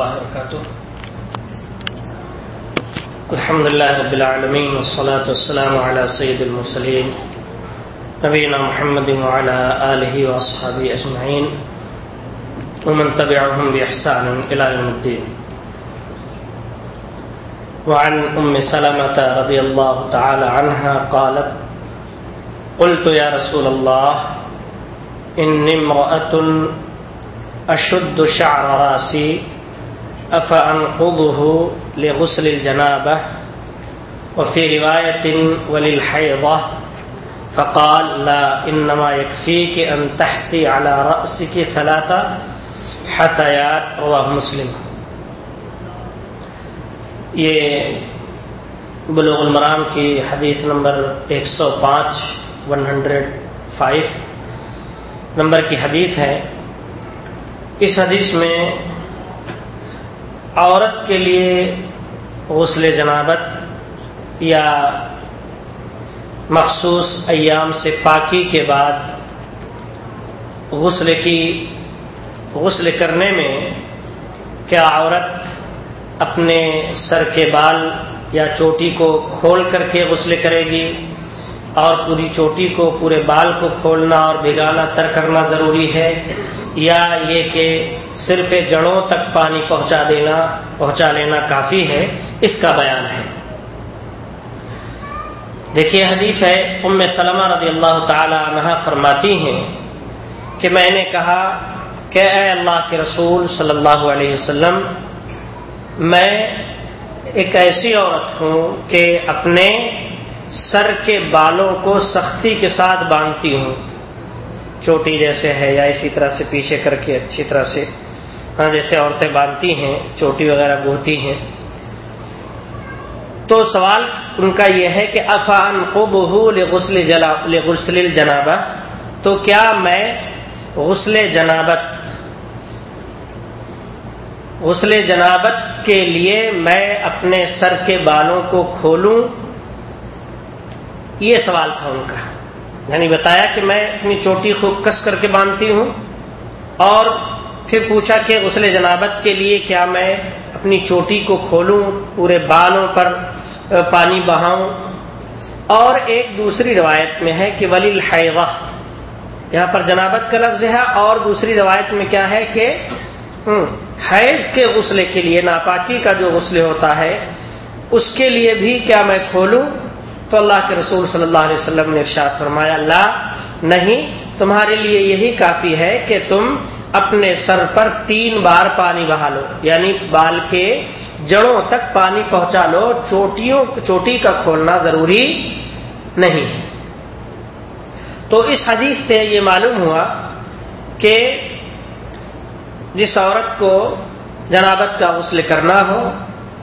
الله وبركاته الحمد لله رب العالمين والصلاة والسلام على سيد المرسلين نبينا محمد وعلى آله وأصحابه أجمعين ومن تبعهم بإحسان إلى يوم الدين وعن أم سلمة رضي الله تعالى عنها قالت، قلت يا رسول الله إني امرأة أشد شعر راسي أفأنقضه لغسل الجنابة؟ وفي رواية وللحيضة، فقال لا، إنما يكفيك أن تحثي على رأسك ثلاث حثيات، رواه مسلم. یہ بلوغ المرام کی حدیث نمبر ایک سو پانچ، ون ہنڈریڈ فائیو. نمبر کی حدیث ہے، اس حدیث میں عورت کے لیے غسل جنابت یا مخصوص ایام سے پاکی کے بعد غسل کی غسل کرنے میں کیا عورت اپنے سر کے بال یا چوٹی کو کھول کر کے غسل کرے گی اور پوری چوٹی کو پورے بال کو کھولنا اور بھگانا تر کرنا ضروری ہے یا یہ کہ صرف جڑوں تک پانی پہنچا دینا، پہنچا لینا کافی ہے، اس کا بیان ہے۔ دیکھیے، حدیث ہے، ام سلمہ رضی اللہ تعالی عنہ فرماتی ہیں کہ میں نے کہا کہ اے اللہ کے رسول صلی اللہ علیہ وسلم، میں ایک ایسی عورت ہوں کہ اپنے سر کے بالوں کو سختی کے ساتھ باندھتی ہوں، چوٹی جیسے ہے یا اسی طرح سے پیچھے کر کے اچھی طرح سے۔ ہاں جیسے عورتیں باندھتی ہیں، چوٹی وغیرہ بوتی ہیں۔ تو سوال ان کا یہ ہے کہ افان کو بہو غسل غسل جنابہ تو کیا میں غسل جنابت غسل جنابت کے لیے میں اپنے سر کے بالوں کو کھولوں؟ یہ سوال تھا ان کا۔ یعنی بتایا کہ میں اپنی چوٹی خوب کس کر کے باندھتی ہوں اور پھر پوچھا کہ غسل جنابت کے لیے کیا میں اپنی چوٹی کو کھولوں، پورے بالوں پر پانی بہاؤں؟ اور ایک دوسری روایت میں ہے کہ ولی الحیوہ یہاں پر جنابت کا لفظ ہے اور دوسری روایت میں کیا ہے کہ حیض کے غسلے کے لیے، ناپاکی کا جو غسل ہوتا ہے، اس کے لیے بھی کیا میں کھولوں؟ تو اللہ کے رسول صلی اللہ علیہ وسلم نے ارشاد فرمایا اللہ نہیں، تمہارے لیے یہی کافی ہے کہ تم اپنے سر پر تین بار پانی بہا لو یعنی بال کے جڑوں تک پانی پہنچا لو، چوٹیوں، چوٹی کا کھولنا ضروری نہیں۔ ہے تو اس حدیث سے یہ معلوم ہوا کہ جس عورت کو جنابت کا غسل کرنا ہو،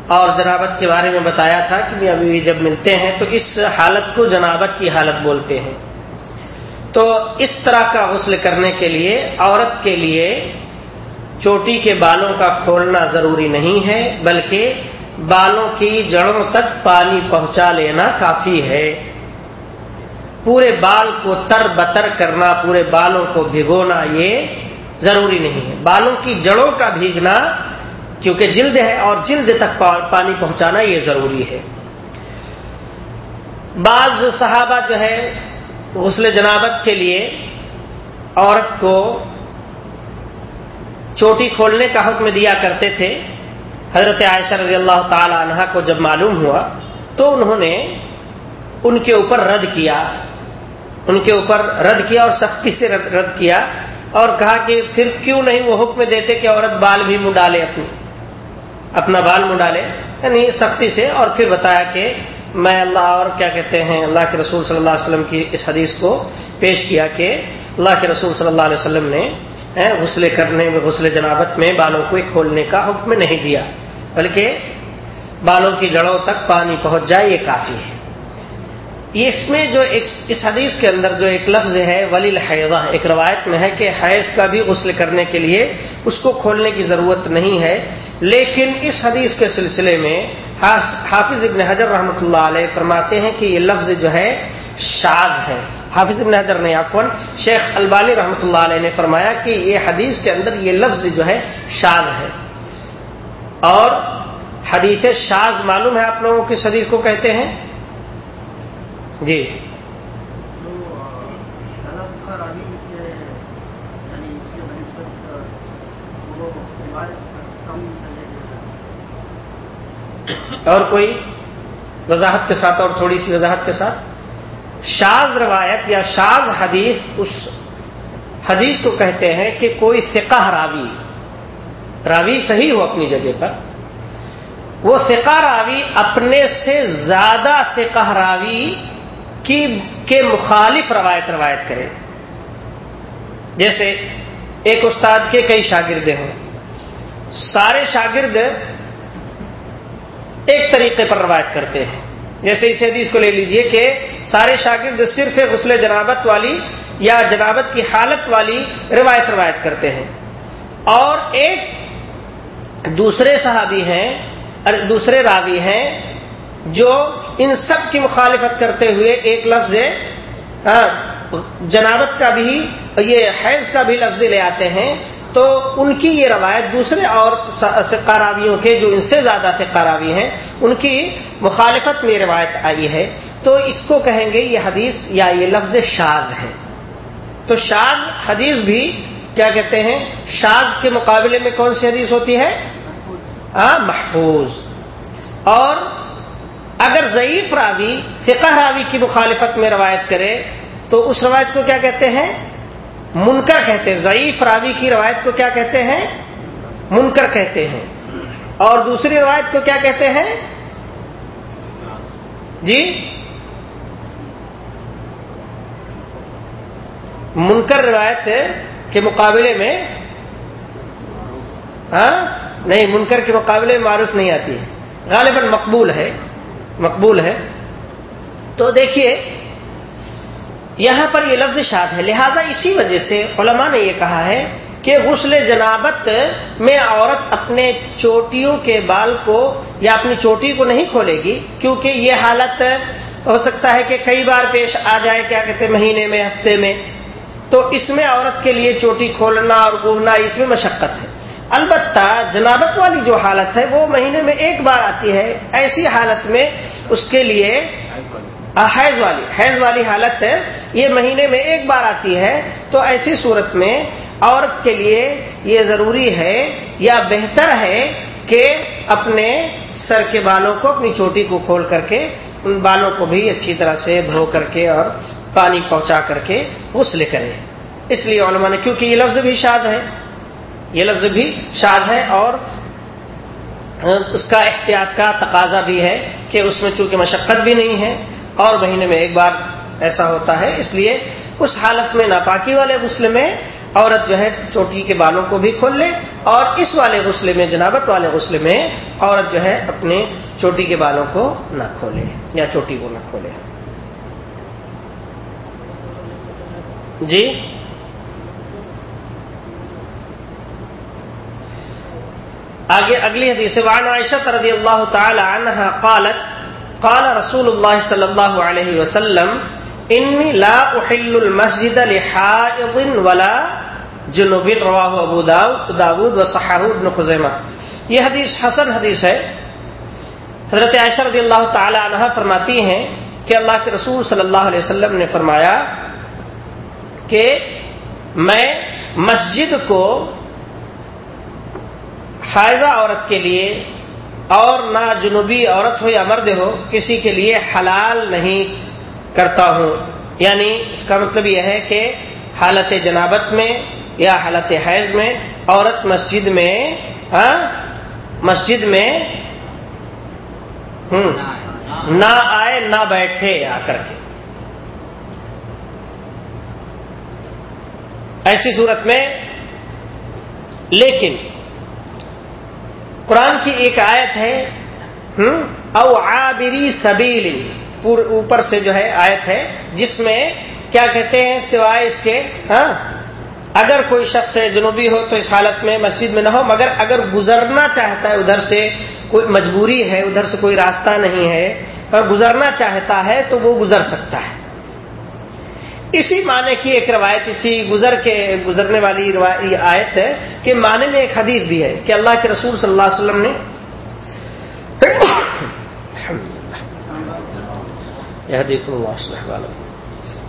اور جنابت کے بارے میں بتایا تھا کہ ابھی جب ملتے ہیں تو اس حالت کو جنابت کی حالت بولتے ہیں۔ تو اس طرح کا غسل کرنے کے لیے، عورت کے لیے چوٹی کے بالوں کا کھولنا ضروری نہیں ہے، بلکہ بالوں کی جڑوں تک پانی پہنچا لینا کافی ہے۔ پورے بال کو تر بتر کرنا، پورے بالوں کو بھگونا یہ ضروری نہیں ہے۔ بالوں کی جڑوں کا بھیگنا، کیونکہ جلد ہے اور جلد تک پانی پہنچانا یہ ضروری ہے۔ بعض صحابہ جو ہے غسل جنابت کے لیے عورت کو چوٹی کھولنے کا حکم دیا کرتے تھے۔ حضرت عائشہ رضی اللہ تعالی عنہ کو جب معلوم ہوا تو انہوں نے ان کے اوپر رد کیا۔ ان کے اوپر رد کیا اور سختی سے رد کیا اور کہا کہ پھر کیوں نہیں وہ حکم دیتے کہ عورت بال بھی منہ ڈالے اپنی اپنا بال منہ ڈالے یعنی سختی سے اور پھر بتایا کہ میں اللہ اور کیا کہتے ہیں، اللہ کے رسول صلی اللہ علیہ وسلم کی اس حدیث کو پیش کیا کہ اللہ کے رسول صلی اللہ علیہ وسلم نے غسل کرنے میں، غسل جنابت میں بالوں کو کھولنے کا حکم نہیں دیا، بلکہ بالوں کی جڑوں تک پانی پہنچ جائے، یہ کافی ہے۔ اس میں جو ایک اس حدیث کے اندر جو ایک لفظ ہے ولی الحیضہ ایک روایت میں ہے کہ حیض کا بھی غسل کرنے کے لیے اس کو کھولنے کی ضرورت نہیں ہے۔ لیکن اس حدیث کے سلسلے میں حافظ ابن حجر رحمۃ اللہ علیہ فرماتے ہیں کہ یہ لفظ جو ہے شاد ہے۔ حافظ ابن حجر نے عفون شیخ البانی رحمۃ اللہ علیہ نے فرمایا کہ یہ حدیث کے اندر یہ لفظ جو ہے شاد ہے۔ اور حدیث شاز معلوم ہے، آپ لوگوں کس حدیث کو کہتے ہیں؟ جی۔ اور کوئی وضاحت کے ساتھ اور تھوڑی سی وضاحت کے ساتھ؟ شاز روایت یا شاز حدیث اس حدیث کو کہتے ہیں کہ کوئی فقہ راوی راوی صحیح ہو اپنی جگہ پر وہ فقہ راوی اپنے سے زیادہ فقہ راوی کی کے مخالف روایت روایت کرے۔ جیسے ایک استاد کے کئی شاگردیں ہوں۔ سارے شاگرد ایک طریقے پر روایت کرتے ہیں۔ جیسے اس حدیث کو لے لیجیے کہ سارے شاگرد صرف غسل جنابت والی یا جنابت کی حالت والی روایت روایت کرتے ہیں۔ اور ایک دوسرے صحابی ہیں، دوسرے راوی ہیں جو ان سب کی مخالفت کرتے ہوئے ایک لفظ جنابت کا بھی، یہ حیض کا بھی لفظ لے آتے ہیں۔ تو ان کی یہ روایت دوسرے اور راویوں کے جو ان سے زیادہ راوی ہیں، ان کی مخالفت میں روایت آئی ہے۔ تو اس کو کہیں گے یہ حدیث یا یہ لفظ شاد ہے۔ تو شاد حدیث بھی کیا کہتے ہیں؟ شاد کے مقابلے میں کون سی حدیث ہوتی ہے؟ محفوظ۔ اور اگر ضعیف راوی، فقہ راوی کی مخالفت میں روایت کرے، تو اس روایت کو کیا کہتے ہیں؟ منکر کہتے ہیں۔ ضعیف راوی کی روایت کو کیا کہتے ہیں؟ منکر کہتے ہیں۔ اور دوسری روایت کو کیا کہتے ہیں؟ جی؟ منکر روایت کے مقابلے میں ہاں؟ نہیں، منکر کے مقابلے میں معروف نہیں آتی۔ ہے غالباً مقبول ہے۔ مقبول ہے۔ تو دیکھیے، یہاں پر یہ لفظ شاد ہے۔ لہذا اسی وجہ سے علماء نے یہ کہا ہے کہ غسل جنابت میں عورت اپنے چوٹیوں کے بال کو یا اپنی چوٹی کو نہیں کھولے گی، کیونکہ یہ حالت ہو سکتا ہے کہ کئی بار پیش آ جائے کیا کہتے مہینے میں، ہفتے میں۔ تو اس میں عورت کے لیے چوٹی کھولنا اور گورنا اس میں مشقت ہے۔ البتہ جنابت والی جو حالت ہے، وہ مہینے میں ایک بار آتی ہے، ایسی حالت میں اس کے لیے حیض والی حیض والی حالت ہے۔ یہ مہینے میں ایک بار آتی ہے، تو ایسی صورت میں عورت کے لیے یہ ضروری ہے یا بہتر ہے کہ اپنے سر کے بالوں کو، اپنی چوٹی کو کھول کر کے، ان بالوں کو بھی اچھی طرح سے دھو کر کے اور پانی پہنچا کر کے غسل کرے اس لیے علماء نے، کیونکہ یہ لفظ بھی شاد ہے، یہ لفظ بھی شاد ہے اور اس کا احتیاط کا تقاضا بھی ہے۔ کہ اس میں چونکہ مشقت بھی نہیں ہے اور مہینے میں ایک بار ایسا ہوتا ہے، اس لیے اس حالت میں ناپاکی والے غسل میں عورت جو ہے چوٹی کے بالوں کو بھی کھول لے اور اس والے غسلے میں، جنابت والے غسلے میں عورت جو ہے اپنے چوٹی کے بالوں کو نہ کھولے یا چوٹی کو نہ کھولے۔ جی؟ آگے اگلی حدیث وعن عائشہ رضی اللہ تعالی عنہ قالت، قال رسول اللہ صلی اللہ علیہ وسلم، انی لا احل المسجد لحائض ولا جنوب رواہ ابو داود و صحاہ ابن خزیمہ۔ یہ حدیث حسن حدیث ہے۔ حضرت عائشہ رضی اللہ تعالی عنہ فرماتی ہیں کہ اللہ کے رسول صلی اللہ علیہ وسلم نے فرمایا کہ میں مسجد کو حائضہ عورت کے لیے اور نہ جنوبی عورت ہو یا مرد ہو، کسی کے لیے حلال نہیں کرتا ہوں۔ یعنی اس کا مطلب یہ ہے کہ حالت جنابت میں یا حالت حیض میں عورت مسجد میں ہاں مسجد میں، ہوں، نہ آئے، نہ بیٹھے آ کر کے۔ ایسی صورت میں، لیکن قرآن کی ایک آیت ہے او آبری سبیل اوپر سے جو ہے آیت ہے، جس میں کیا کہتے ہیں، سوائے اس کے ہاں اگر کوئی شخص جنوبی ہو تو اس حالت میں مسجد میں نہ ہو، مگر اگر گزرنا چاہتا ہے ادھر سے کوئی مجبوری ہے، ادھر سے کوئی راستہ نہیں ہے، اور گزرنا چاہتا ہے تو وہ گزر سکتا ہے۔ اسی معنی کی ایک روایت اسی گزر کے گزرنے والی آیت ہے کہ معنی میں ایک حدیث بھی ہے کہ اللہ کے رسول صلی اللہ علیہ وسلم نے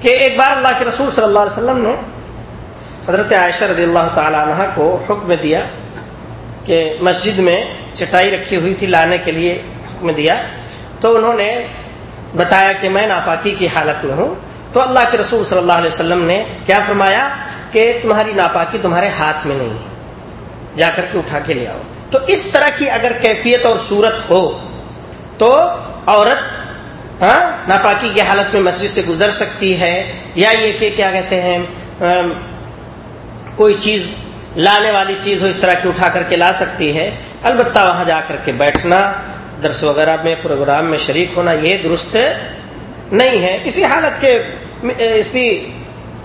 کہ ایک بار اللہ کے رسول صلی اللہ علیہ وسلم نے حضرت عائشہ رضی اللہ تعالی عنہ کو حکم دیا کہ مسجد میں چٹائی رکھی ہوئی تھی لانے کے لیے حکم دیا تو انہوں نے بتایا کہ میں ناپاکی کی حالت میں ہوں۔ تو اللہ کے رسول صلی اللہ علیہ وسلم نے کیا فرمایا کہ تمہاری ناپاکی تمہارے ہاتھ میں نہیں ہے۔ جا کر کے اٹھا کے لے آؤ۔ تو اس طرح کی اگر کیفیت اور صورت ہو تو عورت ہاں ناپاکی کی حالت میں مسجد سے گزر سکتی ہے، یا یہ کہ کیا کہتے ہیں کوئی چیز لانے والی چیز ہو اس طرح کی اٹھا کر کے لا سکتی ہے، البتہ وہاں جا کر کے بیٹھنا، درس وغیرہ میں، پروگرام میں شریک ہونا، یہ درست نہیں ہے۔ اسی حالت کے اسی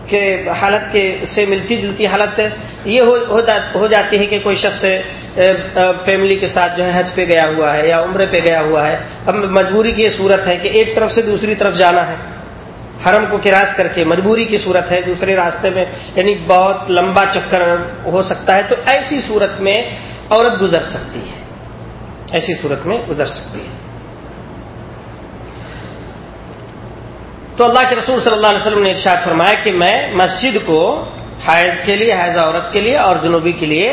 کے حالت کے سے ملتی جلتی حالت یہ ہو جاتی ہے کہ کوئی شخص فیملی کے ساتھ جو ہے حج پہ گیا ہوا ہے یا عمرے پہ گیا ہوا ہے۔ اب مجبوری کی یہ صورت ہے کہ ایک طرف سے دوسری طرف جانا ہے۔ حرم کو کراس کر کے مجبوری کی صورت ہے۔ دوسرے راستے میں یعنی بہت لمبا چکر ہو سکتا ہے۔ تو ایسی صورت میں عورت گزر سکتی ہے۔ ایسی صورت میں گزر سکتی ہے۔ تو اللہ کے رسول صلی اللہ علیہ وسلم نے ارشاد فرمایا کہ میں مسجد کو حائض کے لیے، حائض عورت کے لیے اور جنوبی کے لیے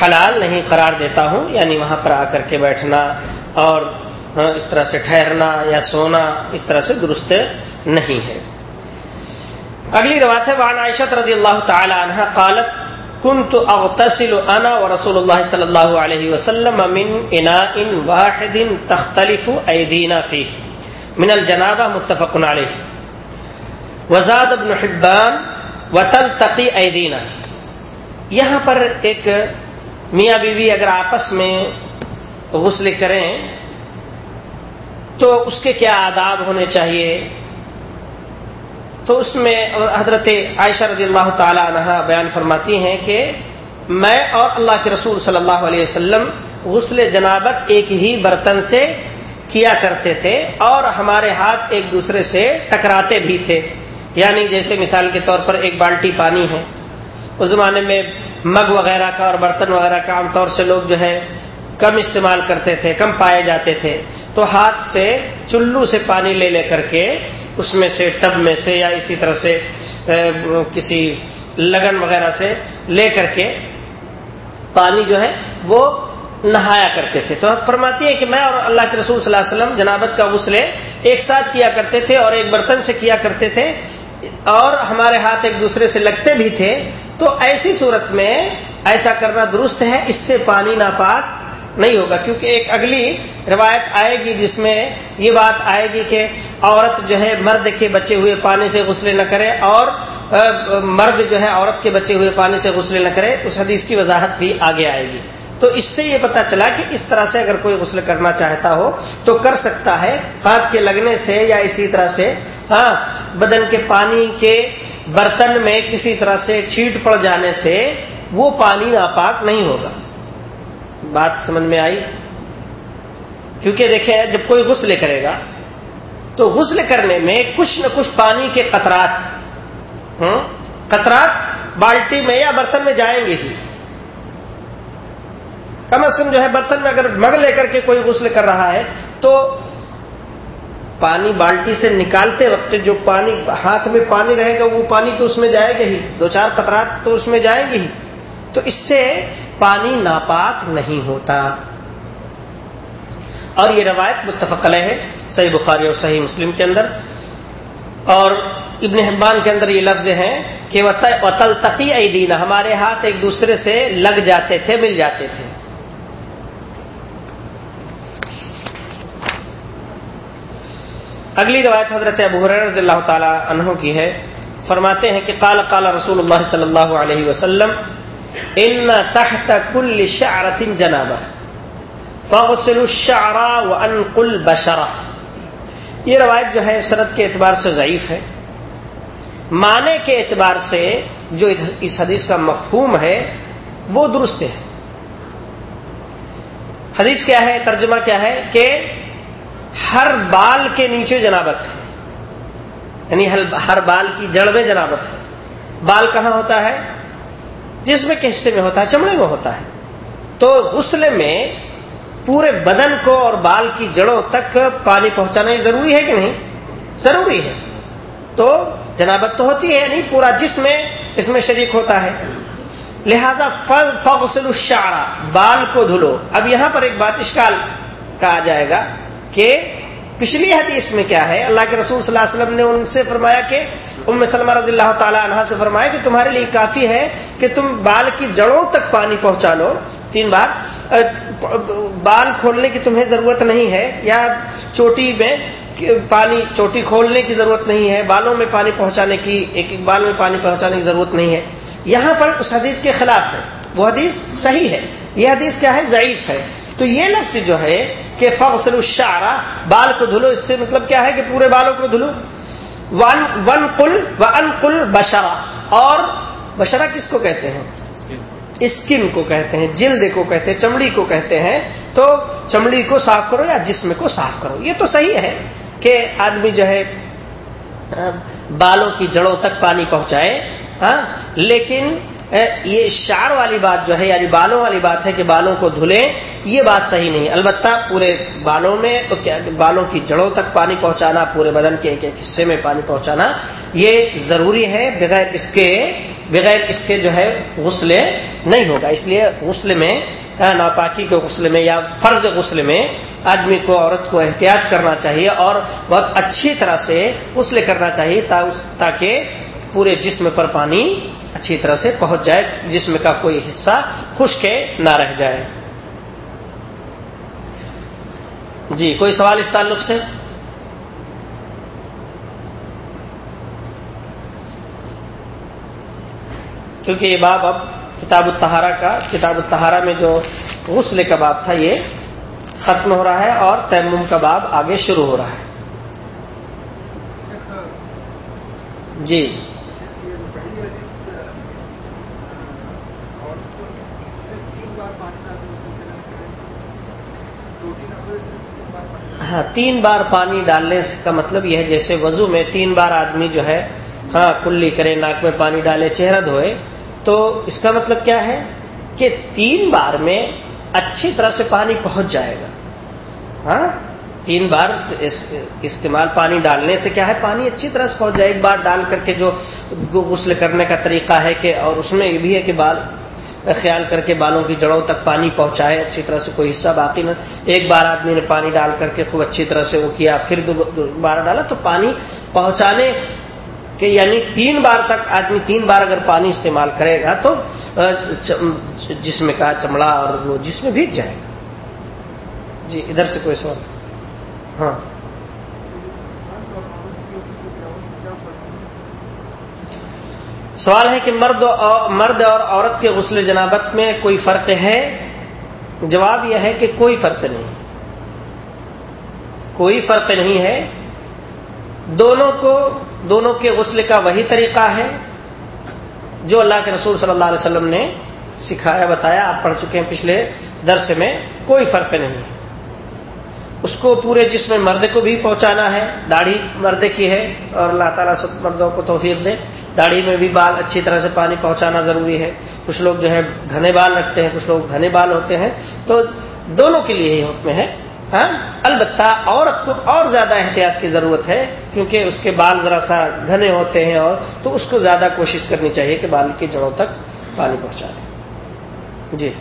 حلال نہیں قرار دیتا ہوں یعنی وہاں پر آ کر کے بیٹھنا اور اس طرح سے ٹھہرنا یا سونا اس طرح سے درست نہیں ہے۔ اگلی روایت ہے وان عائشہ رضی اللہ تعالی عنہ قالت كنت اغتسل انا ورسول الله صلى الله عليه وسلم من اناء واحد تختلف ايدينا فيه من الجنابه متفق عليه وزاد ابن حبان وتلتقي ايدينا یہاں پر ایک میاں بیوی اگر آپس میں غسل کریں تو اس کے کیا آداب ہونے چاہیے؟ تو اس میں حضرت عائشہ رضی اللہ تعالی عنہ بیان فرماتی ہیں کہ میں اور اللہ کے رسول صلی اللہ علیہ وسلم غسل جنابت ایک ہی برتن سے کیا کرتے تھے اور ہمارے ہاتھ ایک دوسرے سے ٹکراتے بھی تھے۔ یعنی جیسے مثال کے طور پر ایک بالٹی پانی ہے۔ اس زمانے میں مگ وغیرہ کا اور برتن وغیرہ کا عام طور سے لوگ جو ہے کم استعمال کرتے تھے، کم پائے جاتے تھے۔ تو ہاتھ سے، چلو سے پانی لے لے کر کے اس میں سے، ٹب میں سے یا اسی طرح سے کسی لگن وغیرہ سے لے کر کے پانی جو ہے وہ نہایا کرتے تھے۔ تو فرماتی ہے کہ میں اور اللہ کے رسول صلی اللہ علیہ وسلم جنابت کا غسل ایک ساتھ کیا کرتے تھے اور ایک برتن سے کیا کرتے تھے۔ اور ہمارے ہاتھ ایک دوسرے سے لگتے بھی تھے، تو ایسی صورت میں ایسا کرنا درست ہے، اس سے پانی ناپاک نہیں ہوگا۔ کیونکہ ایک اگلی روایت آئے گی جس میں یہ بات آئے گی کہ عورت جو ہے مرد کے بچے ہوئے پانی سے غسل نہ کرے اور مرد جو ہے عورت کے بچے ہوئے پانی سے غسل نہ کرے، اس حدیث کی وضاحت بھی آگے آئے گی۔ تو اس سے یہ پتا چلا کہ اس طرح سے اگر کوئی غسل کرنا چاہتا ہو تو کر سکتا ہے ہاتھ کے لگنے سے یا اسی طرح سے ہاں بدن کے پانی کے برتن میں کسی طرح سے چھیٹ پڑ جانے سے وہ پانی ناپاک نہیں ہوگا۔ بات سمجھ میں آئی؟ کیونکہ دیکھیں، جب کوئی غسل کرے گا تو غسل کرنے میں کچھ نہ کچھ پانی کے قطرات قطرات بالٹی میں یا برتن میں جائیں گے ہی۔ کم از کم جو ہے برتن میں اگر مگ لے کر کے کوئی غسل کر رہا ہے، تو پانی بالٹی سے نکالتے وقت جو پانی ہاتھ میں پانی رہے گا، وہ پانی تو اس میں جائے گا ہی۔ دو چار قطرات تو اس میں جائیں گے ہی۔ تو اس سے پانی ناپاک نہیں ہوتا۔ اور یہ روایت متفق علیہ ہے، صحیح بخاری اور صحیح مسلم کے اندر۔ اور ابن حبان کے اندر یہ لفظ ہیں کہ وطل تقی دین ہمارے ہاتھ ایک دوسرے سے لگ جاتے تھے، مل جاتے تھے۔ اگلی روایت حضرت ابو رضی اللہ تعالی عنہ کی ہے۔ فرماتے ہیں کہ قال قال رسول اللہ صلی اللہ علیہ وسلم، ان تحت کل شعرت جنابہ فغسل الشعر وانقل بشرہ۔ یہ روایت جو ہے سرد کے اعتبار سے ضعیف ہے۔ معنی کے اعتبار سے جو اس حدیث کا مفہوم ہے، وہ درست ہے۔ حدیث کیا ہے؟ ترجمہ کیا ہے کہ ہر بال کے نیچے جنابت ہے۔ یعنی ہر بال کی جڑ میں جنابت ہے۔ بال کہاں ہوتا ہے؟ جس میں کے حصے میں ہوتا ہے، چمڑے میں ہوتا ہے۔ تو غسل میں پورے بدن کو اور بال کی جڑوں تک پانی پہنچانا یہ ضروری ہے کہ نہیں؟ ضروری ہے۔ تو جنابت تو ہوتی ہے نہیں پورا جسم اس میں شریک ہوتا ہے۔ لہذا فغسل الشعر، بال کو دھلو۔ اب یہاں پر ایک بات اشکال کہا جائے گا۔ کہ پچھلی حدیث میں کیا ہے؟ اللہ کے رسول صلی اللہ علیہ وسلم نے ان سے فرمایا کہ ام سلمہ رضی اللہ تعالی عنہ سے فرمایا کہ تمہارے لیے کافی ہے کہ تم بال کی جڑوں تک پانی پہنچا لو۔ تین بار۔ بال کھولنے کی تمہیں ضرورت نہیں ہے یا چوٹی میں پانی، چوٹی کھولنے کی ضرورت نہیں ہے، بالوں میں پانی پہنچانے کی ایک ایک بال میں پانی پہنچانے کی ضرورت نہیں ہے۔ یہاں پر اس حدیث کے خلاف ہے۔ وہ حدیث صحیح ہے۔ یہ حدیث کیا ہے؟ ضعیف ہے۔ تو یہ لفظ جو ہے کہ فخصل الشعرا بال کو دھلو، اس سے مطلب کیا ہے کہ پورے بالوں کو دھلو؟ ون ون کل و ان کل بشرا۔ اور بشرا کس کو کہتے ہیں؟ اسکن کو کہتے ہیں، جلد کو کہتے ہیں، چمڑی کو کہتے ہیں۔ تو چمڑی کو صاف کرو یا جسم کو صاف کرو؟ یہ تو صحیح ہے کہ آدمی جو ہے بالوں کی جڑوں تک پانی پہنچائے ہاں لیکن یہ شار والی بات جو ہے یعنی بالوں والی بات ہے کہ بالوں کو دھلیں، یہ بات صحیح نہیں۔ البتہ پورے بالوں میں بالوں کی جڑوں تک پانی پہنچانا، پورے بدن کے ایک ایک حصے میں پانی پہنچانا، یہ ضروری ہے۔ بغیر اس کے، بغیر اس کے جو ہے، غسل نہیں ہوگا۔ اس لیے غسل میں ہاں، ناپاکی کے غسل میں یا فرض غسل میں آدمی کو، عورت کو احتیاط کرنا چاہیے اور بہت اچھی طرح سے غسل کرنا چاہیے تاکہ پورے جسم پر پانی اچھی طرح سے پہنچ جائے، جسم کا کوئی حصہ خشک نہ رہ جائے۔ جی کوئی سوال اس تعلق سے؟ کیونکہ یہ باب اب کتاب التہارا کا، کتاب التہارا میں جو غسل کا باب تھا، یہ ختم ہو رہا ہے اور تیمم کا باب آگے شروع ہو رہا ہے۔ جی۔ ہاں تین بار پانی ڈالنے کا مطلب یہ ہے، جیسے وضو میں تین بار آدمی جو ہے ہاں کلی کرے، ناک میں پانی ڈالے، چہرہ دھوئے، تو اس کا مطلب کیا ہے کہ تین بار میں اچھی طرح سے پانی پہنچ جائے گا۔ ہاں تین بار استعمال پانی ڈالنے سے کیا ہے، پانی اچھی طرح سے پہنچ جائے۔ ایک بار ڈال کر کے جو غسل کرنے کا طریقہ ہے کہ اور اس میں یہ بھی ہے کہ بال خیال کر کے بالوں کی جڑوں تک پانی پہنچائے، اچھی طرح سے کوئی حصہ باقی نہ۔ ایک بار آدمی نے پانی ڈال کر کے خوب اچھی طرح سے وہ کیا، پھر دوبارہ ڈالا تو پانی پہنچانے کہ یعنی تین بار تک آدمی تین بار اگر پانی استعمال کرے گا تو جسم کا چمڑا اور وہ جسم بھیگ جائے گا۔ جی ادھر سے کوئی سوال؟ ہاں۔ سوال ہے کہ مرد مرد اور عورت کے غسل جنابت میں کوئی فرق ہے؟ جواب یہ ہے کہ کوئی فرق نہیں۔ کوئی فرق نہیں ہے۔ دونوں کو دونوں کے غسل کا وہی طریقہ ہے جو اللہ کے رسول صلی اللہ علیہ وسلم نے سکھایا، بتایا، آپ پڑھ چکے ہیں پچھلے درس میں، کوئی فرق نہیں۔ ہے اس کو پورے جسم مرد کو بھی پہنچانا ہے، داڑھی مرد کی ہے، اور اللہ تعالیٰ سب مردوں کو توفیق دے۔ داڑھی میں بھی بال اچھی طرح سے پانی پہنچانا ضروری ہے۔ کچھ لوگ جو ہے گھنے بال رکھتے ہیں، کچھ لوگ گھنے بال ہوتے ہیں۔ تو دونوں کے لیے ہی حکم ہے۔ ہاں؟ البتہ عورت کو اور زیادہ احتیاط کی ضرورت ہے، کیونکہ اس کے بال ذرا سا گھنے ہوتے ہیں اور تو اس کو زیادہ کوشش کرنی چاہیے کہ بال کی جڑوں تک پانی پہنچا دیں جی۔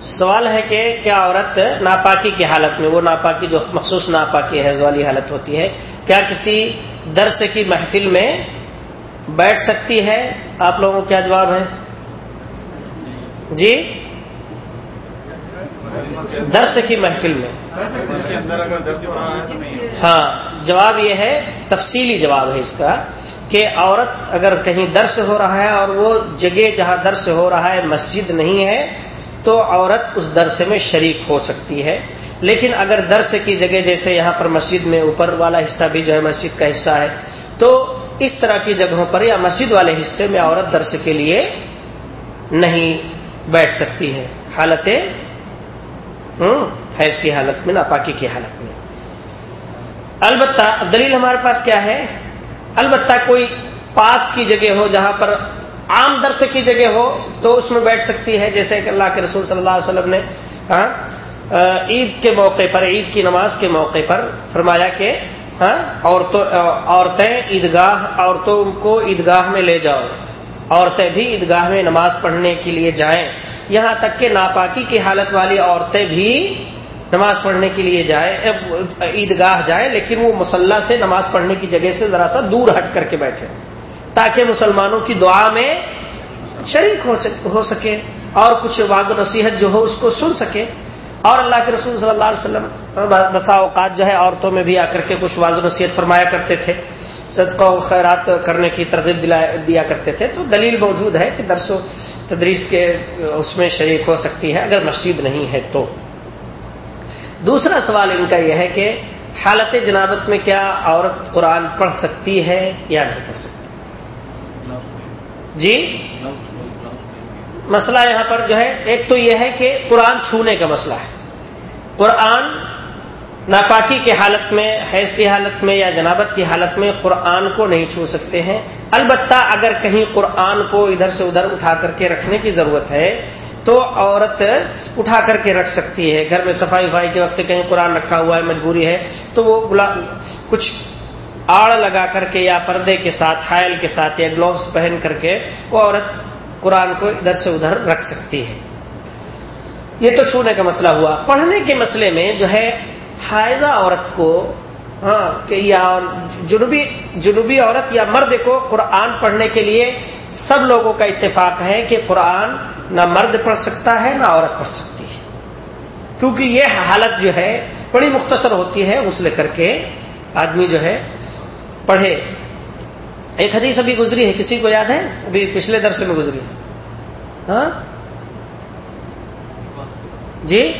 سوال ہے کہ کیا عورت ناپاکی کی حالت میں، وہ ناپاکی جو مخصوص ناپاکی حیض والی حالت ہوتی ہے، کیا کسی درس کی محفل میں بیٹھ سکتی ہے؟ آپ لوگوں کو کیا جواب ہے؟ جی؟ درس کی محفل میں۔ ہاں جواب یہ ہے، تفصیلی جواب ہے اس کا کہ عورت اگر کہیں درس ہو رہا ہے اور وہ جگہ جہاں درس ہو رہا ہے، مسجد نہیں ہے تو عورت اس درس میں شریک ہو سکتی ہے۔ لیکن اگر درس کی جگہ جیسے یہاں پر مسجد میں اوپر والا حصہ بھی جو ہے مسجد کا حصہ ہے، تو اس طرح کی جگہوں پر یا مسجد والے حصے میں عورت درس کے لیے نہیں بیٹھ سکتی ہے۔ حالت حیض کی حالت میں، ناپاکی کی حالت میں۔ البتہ دلیل ہمارے پاس کیا ہے؟ البتہ کوئی پاس کی جگہ ہو جہاں پر عام درس کی جگہ ہو تو اس میں بیٹھ سکتی ہے، جیسے کہ اللہ کے رسول صلی اللہ علیہ وسلم نے ہاں، عید کے موقع پر، عید کی نماز کے موقع پر فرمایا کہ ہاں، عورتیں عیدگاہ، عورتوں کو عیدگاہ میں لے جاؤ۔ عورتیں بھی عیدگاہ میں نماز پڑھنے کے لیے جائیں۔ یہاں تک کہ ناپاکی کی حالت والی عورتیں بھی نماز پڑھنے کے لیے جائیں عیدگاہ جائیں، لیکن وہ مسلح سے نماز پڑھنے کی جگہ سے ذرا سا دور ہٹ کر کے بیٹھے۔ تاکہ مسلمانوں کی دعا میں شریک ہو سکے اور کچھ واض نصیحت جو ہو اس کو سن سکے اور اللہ کے رسول صلی اللہ علیہ وسلم بسا اوقات جو ہے عورتوں میں بھی آ کر کے کچھ واضح نصیحت فرمایا کرتے تھے، صدقہ و خیرات کرنے کی ترغیب دیا کرتے تھے۔ تو دلیل موجود ہے کہ درس و تدریس کے اس میں شریک ہو سکتی ہے اگر مسجد نہیں ہے تو۔ دوسرا سوال ان کا یہ ہے کہ حالت جنابت میں کیا عورت قرآن پڑھ سکتی ہے یا نہیں پڑھ سکتی؟ جی؟ مسئلہ یہاں پر جو ہے، ایک تو یہ ہے کہ قرآن چھونے کا مسئلہ ہے۔ قرآن ناپاکی کی حالت میں، حیض کی حالت میں یا جنابت کی حالت میں قرآن کو نہیں چھو سکتے ہیں۔ البتہ اگر کہیں قرآن کو ادھر سے ادھر اٹھا کر کے رکھنے کی ضرورت ہے، تو عورت اٹھا کر کے رکھ سکتی ہے۔ گھر میں صفائی وفائی کے وقت کہیں قرآن رکھا ہوا ہے، مجبوری ہے، تو وہ کچھ آڑ لگا کر کے یا پردے کے ساتھ، حائل کے ساتھ یا گلوز پہن کر کے وہ عورت قرآن کو ادھر سے ادھر رکھ سکتی ہے۔ یہ تو چھونے کا مسئلہ ہوا۔ پڑھنے کے مسئلے میں جو ہے حائضہ عورت کو ہاں کہ یا جنوبی جنوبی عورت یا مرد کو قرآن پڑھنے کے لیے سب لوگوں کا اتفاق ہے کہ قرآن نہ مرد پڑھ سکتا ہے، نہ عورت پڑھ سکتی ہے۔ کیونکہ یہ حالت جو ہے، بڑی مختصر ہوتی ہے اس لے کر کے۔ آدمی جو ہے پڑھے۔ ایک حدیث ابھی گزری ہے، کسی کو یاد ہے؟ ابھی پچھلے درس میں گزری۔ ہے ہاں؟ جی؟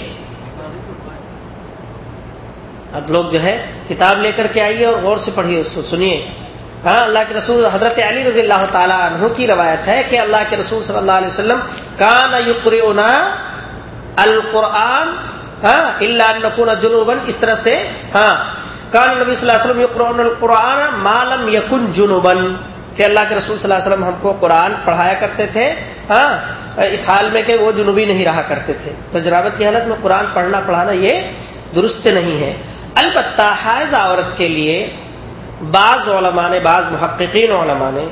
اب لوگ جو ہے کتاب لے کر کے آئیے اور غور سے پڑھیے، اس کو سنیے۔ ہاں اللہ کے رسول حضرت علی رضی اللہ تعالیٰ عنہ کی روایت ہے کہ اللہ کے رسول صلی اللہ علیہ وسلم، کان یقرا القرآن ہاں اللہ نقون جنوبن اس طرح سے ہاں کان نبی صلی اللہ علیہ وسلم یقرون القرآن مالم یقن جنوبن کہ اللہ کے رسول صلی اللہ علیہ وسلم ہم کو قرآن پڑھایا کرتے تھے ہاں اس حال میں کہ وہ جنوبی نہیں رہا کرتے تھے۔ تو جنابت کی حالت میں قرآن پڑھنا، پڑھانا یہ درست نہیں ہے۔ البتہ حائض عورت کے لیے بعض علماء نے، بعض محققین علماء نے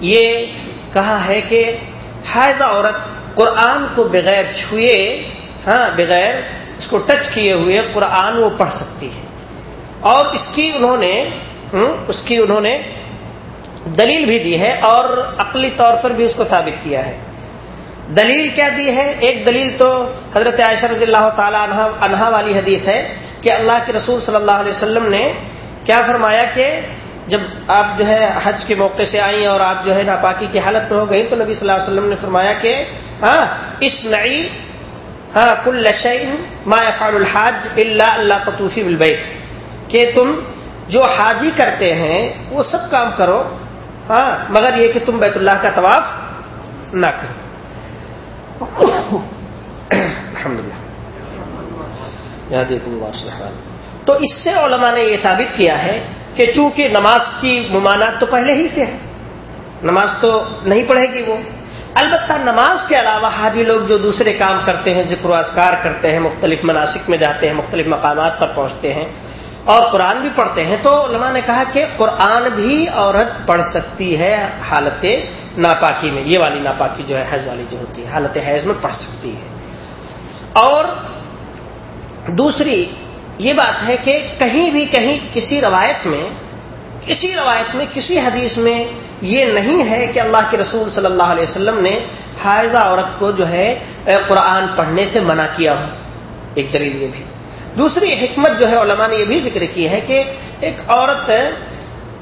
یہ کہا ہے کہ حائض عورت قرآن کو بغیر چھوئے ہاں بغیر اس کو ٹچ کیے ہوئے قرآن وہ پڑھ سکتی ہے۔ اور اس کی انہوں نے اس کی انہوں نے دلیل بھی دی ہے اور عقلی طور پر بھی اس کو ثابت کیا ہے۔ دلیل کیا دی ہے؟ ایک دلیل تو حضرت عائشہ رضی اللہ تعالی عنہا والی حدیث ہے کہ اللہ کے رسول صلی اللہ علیہ وسلم نے کیا فرمایا کہ جب آپ جو ہے حج کے موقع سے آئیں اور آپ جو ہے ناپاکی کی حالت میں ہو گئی تو نبی صلی اللہ علیہ وسلم نے فرمایا کہ ہاں اس نئی ہاں کل لشعین ما فار الحاج اللہ اللہ تطوفی بلبئی کہ تم جو حاجی کرتے ہیں، وہ سب کام کرو۔ ہاں مگر یہ کہ تم بیت اللہ کا طواف نہ کرو۔ الحمد للہ تو اس سے علماء نے یہ ثابت کیا ہے کہ چونکہ نماز کی ممانعت تو پہلے ہی سے ہے، نماز تو نہیں پڑھے گی وہ۔ البتہ نماز کے علاوہ حاجی لوگ جو دوسرے کام کرتے ہیں، ذکر و اذکار کرتے ہیں، مختلف مناسک میں جاتے ہیں، مختلف مقامات پر پہنچتے ہیں اور قرآن بھی پڑھتے ہیں تو علماء نے کہا کہ قرآن بھی عورت پڑھ سکتی ہے حالت ناپاکی میں، یہ والی ناپاکی جو ہے حیض والی جو ہوتی ہے، حالت حیض میں پڑھ سکتی ہے۔ اور دوسری یہ بات ہے کہ کہیں بھی کہیں کسی روایت میں، کسی روایت میں، کسی حدیث میں یہ نہیں ہے کہ اللہ کے رسول صلی اللہ علیہ وسلم نے حائضہ عورت کو جو ہے، قرآن پڑھنے سے منع کیا ہو۔ ایک دلیل یہ بھی۔ دوسری حکمت جو ہے علماء نے یہ بھی ذکر کی ہے کہ ایک عورت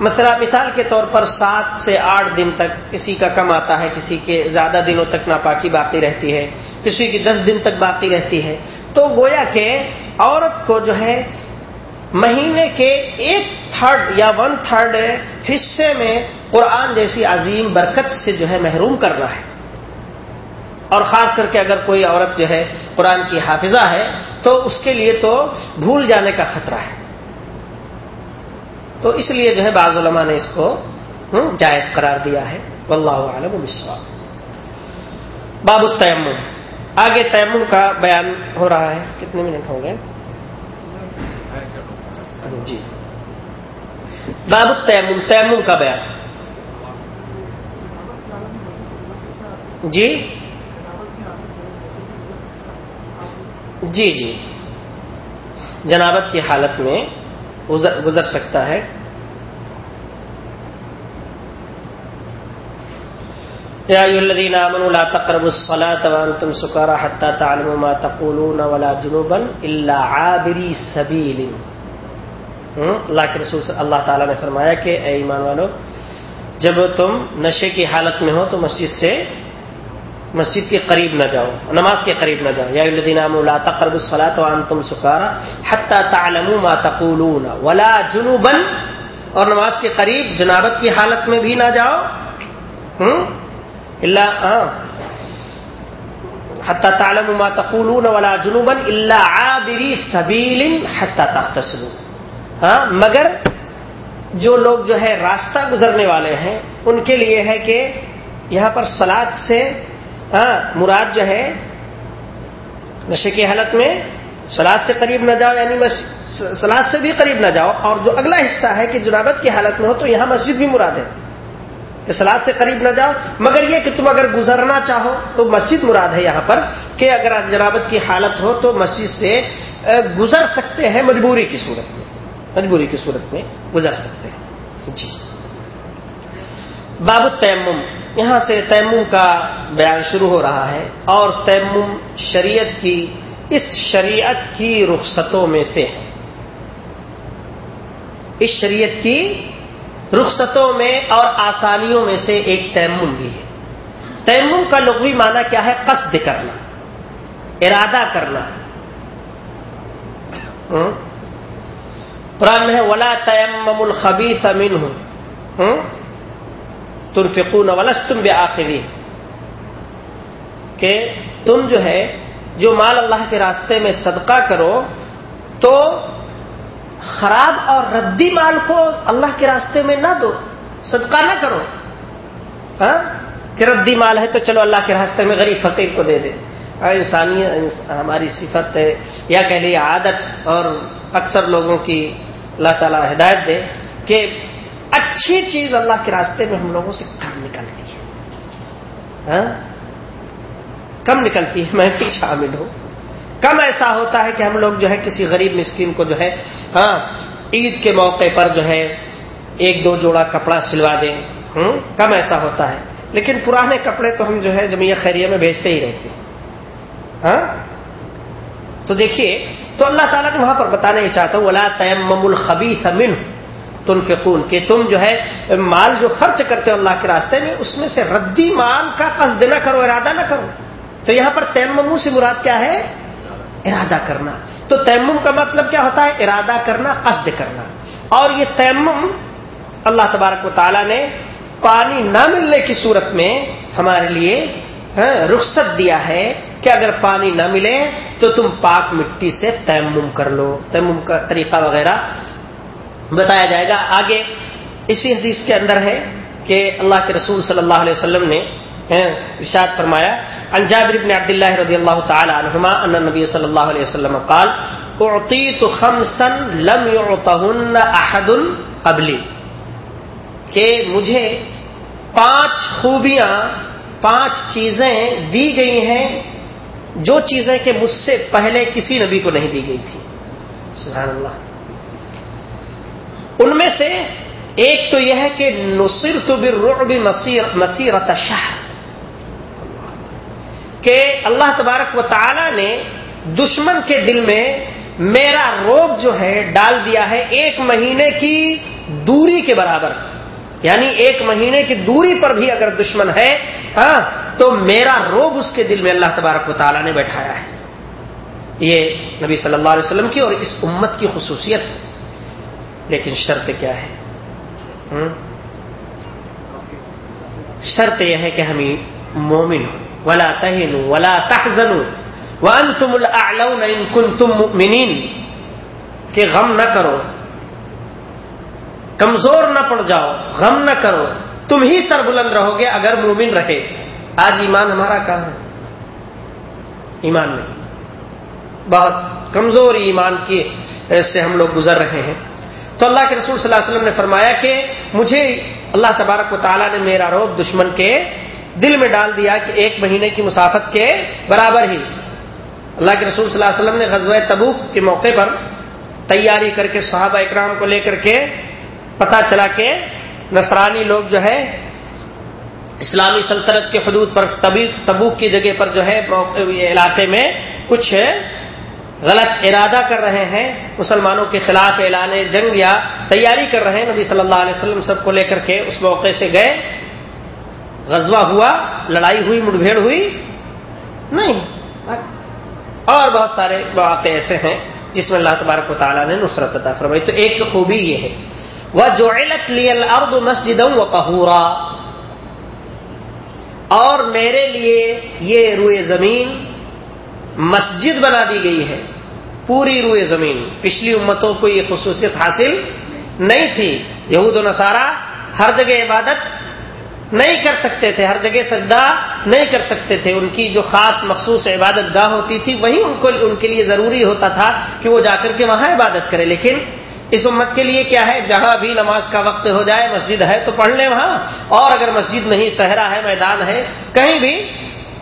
مثلا مثال کے طور پر سات سے آٹھ دن تک کسی کا کم آتا ہے، کسی کے زیادہ دنوں تک ناپاکی باقی رہتی ہے، کسی کی دس دن تک باقی رہتی ہے۔ تو گویا کہ عورت کو جو ہے مہینے کے ایک تھرڈ یا ون تھرڈ حصے میں قرآن جیسی عظیم برکت سے جو ہے محروم کر رہا ہے۔ اور خاص کر کے اگر کوئی عورت جو ہے قرآن کی حافظہ ہے تو اس کے لیے تو بھول جانے کا خطرہ ہے۔ تو اس لیے جو ہے بعض علماء نے اس کو جائز قرار دیا ہے۔ واللہ عالم السواب باب التیمم۔ آگے تیمم کا بیان ہو رہا ہے۔ کتنے منٹ ہو گئے جی۔ باب التیمم، تیمم کا بیان۔ جی؟ جی جی۔ جنابت کی حالت میں گزر سکتا ہے۔ یا الذین آمنوا لا تقربوا الصلاة وانتم سکارا حتى تعلموا ما تقولون ولا جنوبا الا عابری سبیل۔ اللہ کے رسول اللہ تعالیٰ نے فرمایا کہ اے ایمان والو، جب تم نشے کی حالت میں ہو تو مسجد سے مسجد کے قریب نہ جاؤ، نماز کے قریب نہ جاؤ۔ یا الذین آمنوا لا تقربوا الصلاة وانتم سکارا حتى تعلموا ما تقولون ولا جنوبا، اور نماز کے قریب جنابت کی حالت میں بھی نہ جاؤ۔ ہوں؟ ہاں۔ حتى تعلموا ما تقولون ولا جنوبا الا عابري سبيل حتى تغتسلوا ہاں مگر جو لوگ جو ہے راستہ گزرنے والے ہیں، ان کے لیے ہے کہ یہاں پر سلاد سے ہاں مراد جو ہے، نشے کی حالت میں سلاد سے قریب نہ جاؤ یعنی سلاد سے بھی قریب نہ جاؤ، اور جو اگلا حصہ ہے کہ جنابت کی حالت میں ہو، تو یہاں مسجد بھی مراد ہے کہ سلاد سے قریب نہ جاؤ۔ مگر یہ کہ تم اگر گزرنا چاہو، تو مسجد مراد ہے یہاں پر کہ اگر جنابت کی حالت ہو، تو مسجد سے گزر سکتے ہیں مجبوری کی صورت میں۔ مجبوری کی صورت میں گزر سکتے ہیں۔ جی۔ باب تیمم یہاں سے تیمم کا بیان شروع ہو رہا ہے اور تیمم شریعت کی اس شریعت کی رخصتوں میں سے ہے۔ اس شریعت کی رخصتوں میں اور آسانیوں میں سے ایک تیمم بھی ہے۔ تیمم کا لغوی معنی کیا ہے؟ قصد کرنا، ارادہ کرنا۔ قرآن میں ہے، ولا تیمم الخبی امین ہوں؟ ترفقون ولس تم بے آخری کہ تم جو ہے، جو مال اللہ کے راستے میں صدقہ کرو، تو خراب اور ردی مال کو اللہ کے راستے میں نہ دو، صدقہ نہ کرو۔ ہاں؟ کہ ردی مال ہے تو چلو اللہ کے راستے میں غریب فقیر کو دے دے۔ ہاں، انسانی ہماری صفت ہے، یا کہہ لیے عادت اور اکثر لوگوں کی اللہ تعالیٰ ہدایت دے کہ اچھی چیز اللہ کے راستے میں ہم لوگوں سے کم نکلتی ہے۔ ہاں؟ کم نکلتی ہے، میں بھی شامل ہوں۔ کم ایسا ہوتا ہے کہ ہم لوگ جو ہے کسی غریب مسکین کو جو ہے ہاں عید کے موقع پر جو ہے ایک دو جوڑا کپڑا سلوا دیں۔ ہوں؟ کم ایسا ہوتا ہے۔ لیکن پرانے کپڑے تو ہم جو ہے جمعیہ خیریہ میں بھیجتے ہی رہتے۔ ہیں ہاں؟ تو دیکھیے، تو اللہ تعالیٰ نے وہاں پر بتانا ہی چاہتا ہوں، ولا تیم الخبی تمن تنفقون، کہ تم جو ہے، مال جو خرچ کرتے ہو اللہ کے راستے میں، اس میں سے ردی مال کا قصد نہ کرو، ارادہ نہ کرو۔ تو یہاں پر تیممو سے مراد کیا ہے؟ ارادہ کرنا۔ تو تیمم کا مطلب کیا ہوتا ہے؟ ارادہ کرنا، قصد کرنا۔ اور یہ تیمم اللہ تبارک و تعالیٰ نے پانی نہ ملنے کی صورت میں ہمارے لیے ہاں، رخصت دیا ہے کہ اگر پانی نہ ملے تو تم پاک مٹی سے تیمم کر لو۔ تیمم کا طریقہ وغیرہ بتایا جائے گا۔ آگے اسی حدیث کے اندر ہے کہ اللہ کے رسول صلی اللہ علیہ وسلم نے ارشاد فرمایا، عن جابر بن عبد الله رضی اللہ تعالی عنہما ان نبی صلی اللہ علیہ وسلم قال، اعطیت خمسا لم يعطهن احد قبلی. کہ مجھے پانچ خوبیاں، پانچ چیزیں دی گئی ہیں جو چیزیں کہ مجھ سے پہلے کسی نبی کو نہیں دی گئی تھی۔ سبحان اللہ۔ ان میں سے ایک تو یہ ہے کہ نصرت بالرعب مسیرت شہر کہ اللہ تبارک و تعالی نے دشمن کے دل میں میرا روب جو ہے ڈال دیا ہے ایک مہینے کی دوری کے برابر یعنی ایک مہینے کی دوری پر بھی اگر دشمن ہے ہاں تو میرا روب اس کے دل میں اللہ تبارک و تعالیٰ نے بیٹھایا ہے۔ یہ نبی صلی اللہ علیہ وسلم کی اور اس امت کی خصوصیت ہے۔ لیکن شرط کیا ہے؟ شرط یہ ہے کہ ہم مومن ہوں۔ ولا تہنوا ولا تحزنوا وانتم الاعلون ان کنتم مؤمنین کہ غم نہ کرو، کمزور نہ پڑ جاؤ، غم نہ کرو۔ تم ہی سر بلند رہو گے اگر مومن رہے۔ آج ایمان ہمارا کہاں ہے؟ ایمان میں بہت کمزور ایمان کی سے ہم لوگ گزر رہے ہیں۔ تو اللہ کے رسول صلی اللہ علیہ وسلم نے فرمایا کہ مجھے اللہ تبارک و تعالیٰ نے میرا روب دشمن کے دل میں ڈال دیا کہ ایک مہینے کی مسافت کے برابر ہی۔ اللہ کے رسول صلی اللہ علیہ وسلم نے غزوہ تبوک کے موقع پر تیاری کر کے صحابہ اکرام کو لے کر کے پتا چلا کہ نصرانی لوگ جو ہے، اسلامی سلطنت کے حدود پر تبوک کی جگہ پر جو ہے علاقے میں کچھ غلط ارادہ کر رہے ہیں، مسلمانوں کے خلاف اعلان جنگ یا تیاری کر رہے ہیں۔ نبی صلی اللہ علیہ وسلم سب کو لے کر کے اس موقع سے گئے۔ غزوہ ہوا، لڑائی ہوئی مٹ بھیڑ ہوئی۔ نہیں۔ اور بہت سارے مواقع ایسے ہیں جس میں اللہ تبارک و تعالیٰ نے نصرت عطا فرمائی۔ تو ایک خوبی یہ ہے۔ وہ جو الرد مسجد و قہورا اور میرے لیے یہ روئے زمین مسجد بنا دی گئی ہے۔ پوری روئے زمین۔ پچھلی امتوں کو یہ خصوصیت حاصل نہیں تھی۔ یہود و نصارہ ہر جگہ عبادت نہیں کر سکتے تھے، ہر جگہ سجدہ نہیں کر سکتے تھے۔ ان کی جو خاص مخصوص عبادت گاہ ہوتی تھی، وہی ان کو، ان کے لیے ضروری ہوتا تھا کہ وہ جا کر کے وہاں عبادت کرے۔ لیکن اس امت کے لیے کیا ہے؟ جہاں بھی نماز کا وقت ہو جائے، مسجد ہے تو پڑھ لیں وہاں۔ اور اگر مسجد نہیں، صحرا ہے، میدان ہے، کہیں بھی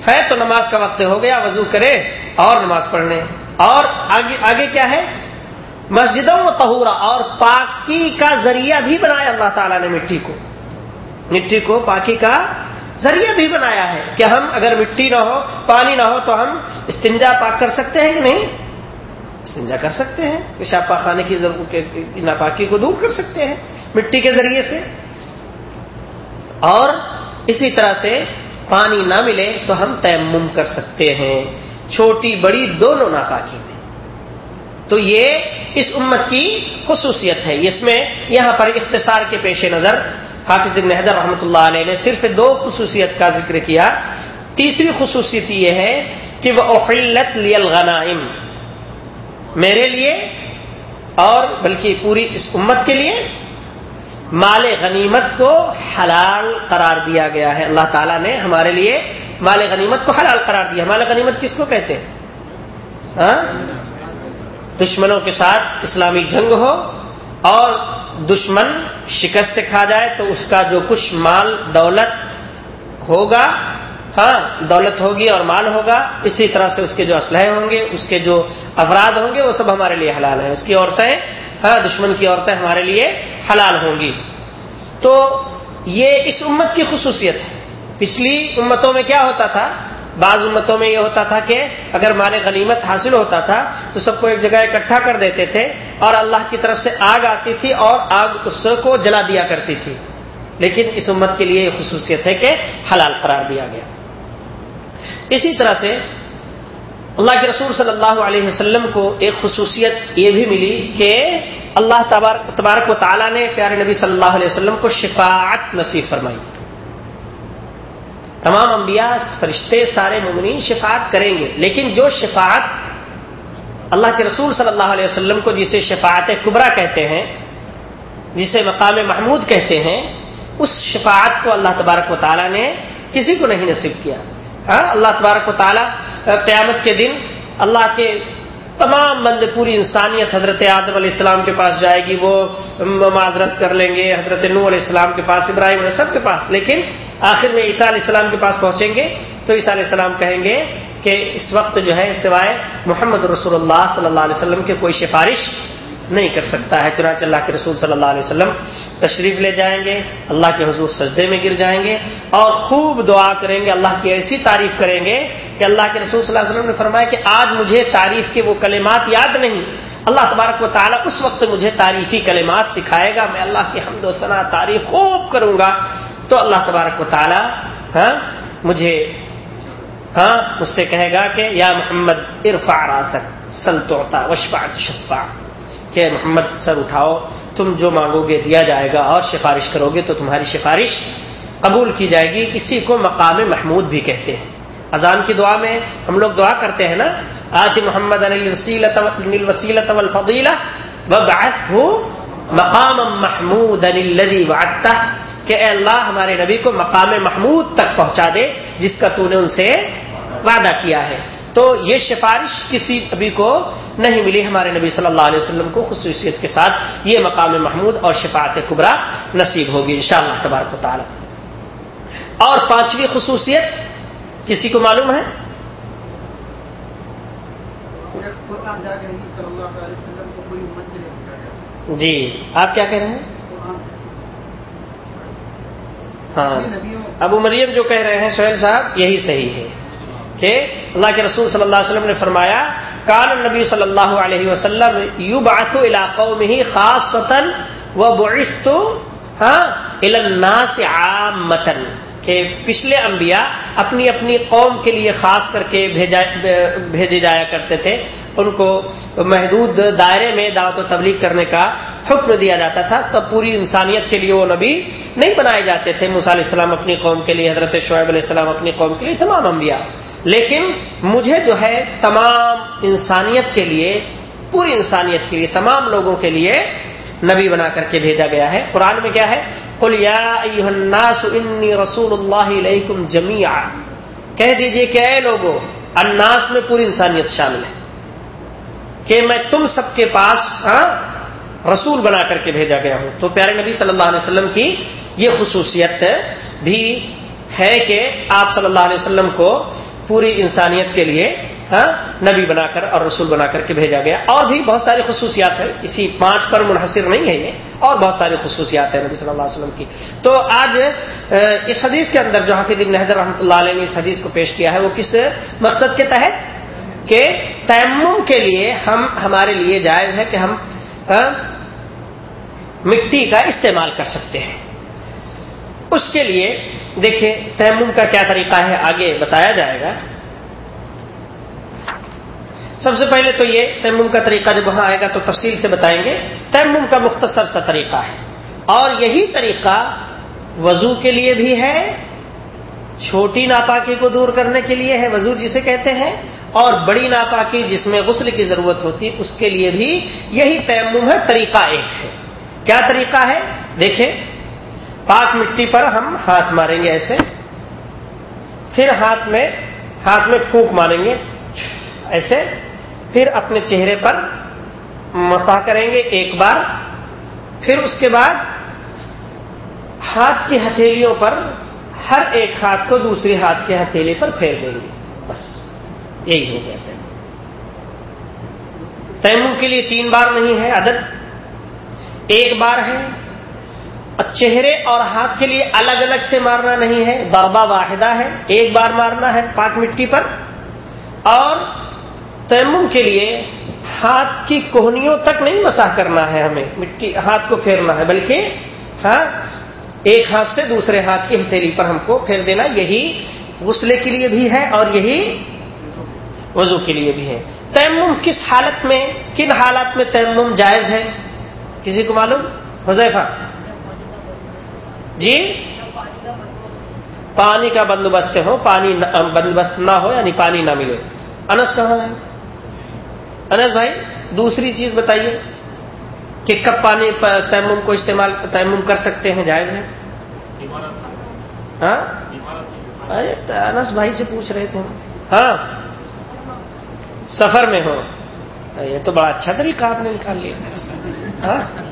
ہے تو نماز کا وقت ہو گیا، وضو کرے اور نماز پڑھ لیں اور آگے آگے کیا ہے؟ مسجدوں و تہورا اور پاکی کا ذریعہ بھی بنایا اللہ تعالیٰ نے مٹی کو۔ مٹی کو پاکی کا ذریعہ بھی بنایا ہے کہ ہم اگر مٹی نہ ہو، پانی نہ ہو تو ہم استنجا پاک کر سکتے ہیں کہ نہیں؟ استنجا کر سکتے ہیں۔ پیشاب پاخانے کی ناپاکی کو دور کر سکتے ہیں مٹی کے ذریعے سے۔ اور اسی طرح سے پانی نہ ملے تو ہم تیمم کر سکتے ہیں۔ چھوٹی بڑی دونوں ناپاکی میں تو یہ اس امت کی خصوصیت ہے۔ اس میں یہاں پر اختصار کے پیش نظر حافظ ابن حضر رحمۃ اللہ علیہ نے صرف دو خصوصیت کا ذکر کیا۔ تیسری خصوصیت یہ ہے کہ وہ اخلت الغنائم، میرے لیے اور بلکہ پوری اس امت کے لیے مال غنیمت کو حلال قرار دیا گیا ہے۔ اللہ تعالیٰ نے ہمارے لیے مال غنیمت کو حلال قرار دیا مال غنیمت کس کو کہتے ہیں؟ ہاں؟ دشمنوں کے ساتھ اسلامی جنگ ہو اور دشمن شکست کھا جائے تو اس کا جو کچھ مال دولت ہوگا ہاں دولت ہوگی اور مال ہوگا، اسی طرح سے اس کے جو اسلحے ہوں گے، اس کے جو افراد ہوں گے، وہ سب ہمارے لیے حلال ہیں۔ اس کی عورتیں ہاں دشمن کی عورتیں ہمارے لیے حلال ہوں گی۔ تو یہ اس امت کی خصوصیت ہے۔ پچھلی امتوں میں کیا ہوتا تھا؟ بعض امتوں میں یہ ہوتا تھا کہ اگر مال غنیمت حاصل ہوتا تھا تو سب کو ایک جگہ اکٹھا کر دیتے تھے اور اللہ کی طرف سے آگ آتی تھی اور آگ اس کو جلا دیا کرتی تھی۔ لیکن اس امت کے لیے یہ خصوصیت ہے کہ حلال قرار دیا گیا۔ اسی طرح سے اللہ کے رسول صلی اللہ علیہ وسلم کو ایک خصوصیت یہ بھی ملی کہ اللہ تبارک و تعالیٰ نے پیارے نبی صلی اللہ علیہ وسلم کو شفاعت نصیب فرمائی۔ تمام انبیاء فرشتے سارے ممنین شفاعت کریں گے۔ لیکن جو شفاعت اللہ کے رسول صلی اللہ علیہ وسلم کو جسے شفاعت کبرا کہتے ہیں، جسے مقام محمود کہتے ہیں، اس شفاعت کو اللہ تبارک و تعالیٰ نے کسی کو نہیں نصیب کیا۔ ہاں اللہ تبارک و تعالیٰ قیامت کے دن اللہ کے تمام بند پوری انسانیت حضرت آدم علیہ السلام کے پاس جائے گی، وہ معذرت کر لیں گے، حضرت نو علیہ السلام کے پاس، ابراہیم علیہ سب کے پاس۔ لیکن آخر میں عیسیٰ علیہ السلام کے پاس پہنچیں گے تو عیسیٰ علیہ السلام کہیں گے کہ اس وقت جو ہے سوائے محمد رسول اللہ صلی اللہ علیہ وسلم کے کوئی سفارش نہیں کر سکتا ہے، چنانچہ اللہ کے رسول صلی اللہ علیہ وسلم تشریف لے جائیں گے، اللہ کے حضور سجدے میں گر جائیں گے اور خوب دعا کریں گے، اللہ کی ایسی تعریف کریں گے کہ اللہ کے رسول صلی اللہ علیہ وسلم نے فرمایا کہ آج مجھے تعریف کے وہ کلمات یاد نہیں۔ اللہ تبارک و تعالیٰ اس وقت مجھے تعریفی کلمات سکھائے گا، میں اللہ کی حمد و ثنا تعریف خوب کروں گا۔ تو اللہ تبارک و تعالیٰ ہاں مجھے ہاں مجھ سے کہے گا کہ یا محمد ارفا راسک سلطوتا وشفا شفا کہ محمد، سر اٹھاؤ، تم جو مانگو گے دیا جائے گا اور سفارش کرو گے تو تمہاری سفارش قبول کی جائے گی۔ اسی کو مقام محمود بھی کہتے ہیں۔ اذان کی دعا میں ہم لوگ دعا کرتے ہیں نا، آتی محمد وسیلت مقام محمود الذي وعدته کہ اے اللہ ہمارے نبی کو مقام محمود تک پہنچا دے جس کا تو نے ان سے وعدہ کیا ہے۔ تو یہ سفارش کسی نبی کو نہیں ملی۔ ہمارے نبی صلی اللہ علیہ وسلم کو خصوصیت کے ساتھ یہ مقام محمود اور شفاعت قبرا نصیب ہوگی انشاءاللہ تبارک و تعالی۔ اور پانچویں خصوصیت کسی کو معلوم ہے۔ جی آپ کیا کہہ رہے ہیں؟ ہاں۔ ابو مریم جو کہہ رہے ہیں سہیل صاحب، یہی صحیح ہے کہ اللہ کے رسول صلی اللہ علیہ وسلم نے فرمایا، کان نبی صلی اللہ علیہ وسلم یو باسو علاقوں میں ہی خاص سطن و بوشت ہاں الناس عامتن کہ پچھلے انبیاء اپنی اپنی قوم کے لیے خاص کر کے بھیجے جایا کرتے تھے۔ ان کو محدود دائرے میں دعوت و تبلیغ کرنے کا حکم دیا جاتا تھا، تب پوری انسانیت کے لیے وہ نبی نہیں بنائے جاتے تھے۔ علیہ السلام اپنی قوم کے لیے، حضرت شعیب علیہ السلام اپنی قوم کے لیے تمام انبیاء۔ لیکن مجھے جو ہے تمام انسانیت کے لیے، پوری انسانیت کے لیے، تمام لوگوں کے لیے نبی بنا کر کے بھیجا گیا ہے۔ قرآن میں کیا ہے؟ الناس انی رسول اللہ علیکم جمیا کہہ دیجیے کہ اے لوگوں اناس میں پوری انسانیت شامل ہے۔ کہ میں تم سب کے پاس ہاں رسول بنا کر کے بھیجا گیا ہوں۔ تو پیارے نبی صلی اللہ علیہ وسلم کی یہ خصوصیت بھی ہے کہ آپ صلی اللہ علیہ وسلم کو پوری انسانیت کے لیے ہاں نبی بنا کر اور رسول بنا کر کے بھیجا گیا۔ اور بھی بہت ساری خصوصیات ہیں۔ اسی پانچ پر منحصر نہیں ہے یہ، اور بہت ساری خصوصیات ہیں نبی صلی اللہ علیہ وسلم کی۔ تو آج اس حدیث کے اندر جو حافظ ابن حیدر رحمۃ اللہ علیہ نے اس حدیث کو پیش کیا ہے، وہ کس مقصد کے تحت؟ کہ تیمم کے لیے ہم ہمارے لیے جائز ہے کہ ہم ہاں، مٹی کا استعمال کر سکتے ہیں۔ اس کے لیے دیکھیں تیمم کا کیا طریقہ ہے، آگے بتایا جائے گا۔ سب سے پہلے تو یہ تیمم کا طریقہ جب وہاں آئے گا تو تفصیل سے بتائیں گے۔ تیمم کا مختصر سا طریقہ ہے۔ اور یہی طریقہ وضو کے لیے بھی ہے، چھوٹی ناپاکی کو دور کرنے کے لیے ہے، وضو جسے کہتے ہیں۔ اور بڑی ناپاکی جس میں غسل کی ضرورت ہوتی، اس کے لیے بھی یہی تیمم ہے، طریقہ ایک ہے۔ کیا طریقہ ہے؟ دیکھیں، پاک مٹی پر ہم ہاتھ ماریں گے ایسے۔ پھر ہاتھ میں ہاتھ میں پھونک ماریں گے، ایسے۔ پھر اپنے چہرے پر مسا کریں گے ایک بار۔ پھر اس کے بعد ہاتھ کی ہتھیلیوں پر ہر ایک ہاتھ کو دوسری ہاتھ کے ہتھیلی پر پھیر دیں گے۔ بس۔ یہی ہو گیا تیمم تیمم کے لیے تین بار نہیں ہے عدد۔ ایک بار ہے۔ چہرے اور ہاتھ کے لیے الگ الگ سے مارنا نہیں ہے۔ دربا واحدہ ہے۔ ایک بار مارنا ہے پاک مٹی پر۔ اور تیمم کے لیے ہاتھ کی کوہنیوں تک نہیں مساح کرنا ہے ہمیں۔ مٹی، ہاتھ کو پھیرنا ہے، بلکہ ہاں ایک ہاتھ سے دوسرے ہاتھ کی ہتھیلی پر ہم کو پھیر دینا۔ یہی غسلے کے لیے بھی ہے اور یہی وضو کے لیے بھی ہے تیمم کس حالت میں، کن حالات میں تیمم جائز ہے؟ کسی کو معلوم؟ حذیفہ۔ جی؟ پانی کا بندوبست ہو، پانی بندوبست نہ ہو یعنی پانی نہ ملے۔ انس کہاں ہے؟ انس بھائی، دوسری چیز بتائیے کہ کب پانی تیمم کو استعمال، تیمم کر سکتے ہیں، جائز ہے؟ ہاں؟ ارے، انس بھائی سے پوچھ رہے تھے۔ ہاں۔ سفر میں ہو۔ یہ تو بڑا اچھا طریقہ آپ نے نکال لیا۔ ہاں۔